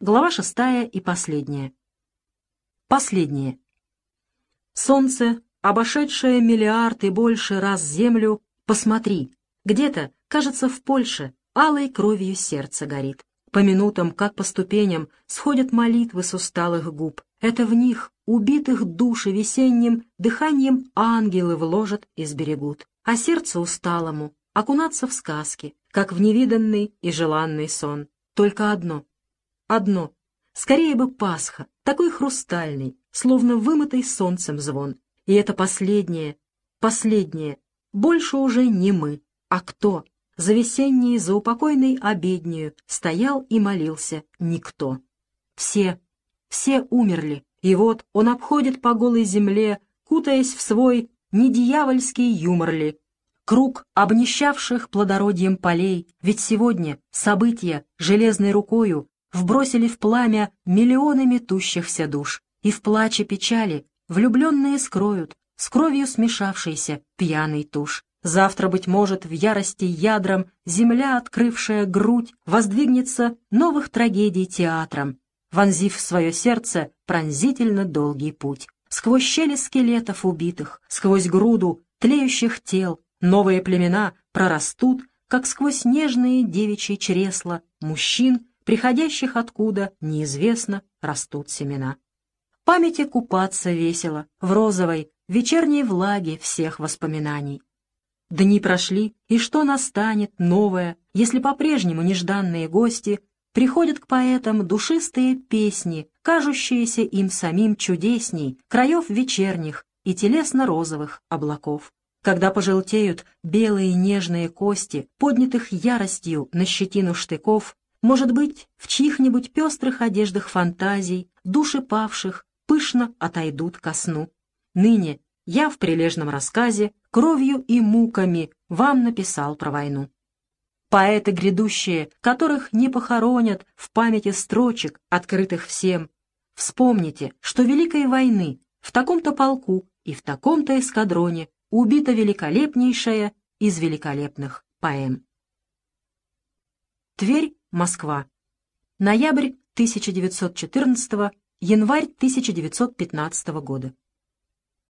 Глава шестая и последняя. Последнее. Солнце, обошедшее миллиард и больше раз Землю, посмотри, где-то, кажется, в Польше, алой кровью сердце горит. По минутам, как по ступеням, сходят молитвы с усталых губ. Это в них, убитых души весенним, дыханием ангелы вложат и сберегут. А сердце усталому окунаться в сказки, как в невиданный и желанный сон. Только одно. Одно. Скорее бы Пасха, такой хрустальный, словно вымытый солнцем звон. И это последнее, последнее. Больше уже не мы, а кто? За весенней, за упокойной обеднею стоял и молился никто. Все, все умерли, и вот он обходит по голой земле, кутаясь в свой недьявольский юмор ли, круг обнищавших плодородием полей, ведь сегодня события железной рукою вбросили в пламя миллионы метущихся душ, и в плаче печали влюбленные скроют с кровью смешавшийся пьяный тушь. Завтра, быть может, в ярости ядром земля, открывшая грудь, воздвигнется новых трагедий театром, вонзив в свое сердце пронзительно долгий путь. Сквозь щели скелетов убитых, сквозь груду тлеющих тел, новые племена прорастут, как сквозь нежные девичьи чресла мужчин, приходящих откуда, неизвестно, растут семена. Памяти купаться весело, в розовой, вечерней влаге всех воспоминаний. Дни прошли, и что настанет новое, если по-прежнему нежданные гости приходят к поэтам душистые песни, кажущиеся им самим чудесней, краев вечерних и телесно-розовых облаков. Когда пожелтеют белые нежные кости, поднятых яростью на щетину штыков, может быть, в чьих-нибудь пестрых одеждах фантазий, души павших, пышно отойдут ко сну. Ныне я в прилежном рассказе кровью и муками вам написал про войну. Поэты грядущие, которых не похоронят в памяти строчек, открытых всем, вспомните, что Великой войны в таком-то полку и в таком-то эскадроне убита великолепнейшая из великолепных поэм. Тверь, Москва. Ноябрь 1914 январь 1915 года.